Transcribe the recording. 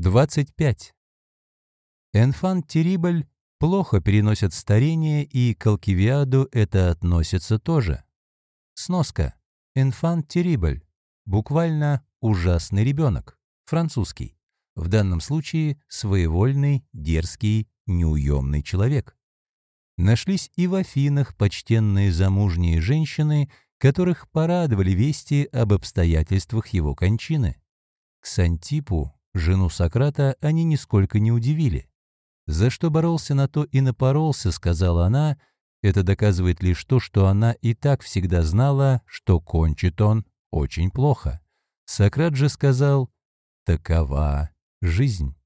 25. Энфан Терибль плохо переносят старение, и к Алкивиаду это относится тоже. Сноска. Энфан Терибль. Буквально «ужасный ребенок». Французский. В данном случае своевольный, дерзкий, неуемный человек. Нашлись и в Афинах почтенные замужние женщины, которых порадовали вести об обстоятельствах его кончины. К Сантипу, жену Сократа, они нисколько не удивили. «За что боролся, на то и напоролся», — сказала она. Это доказывает лишь то, что она и так всегда знала, что кончит он очень плохо. Сократ же сказал «Такова жизнь».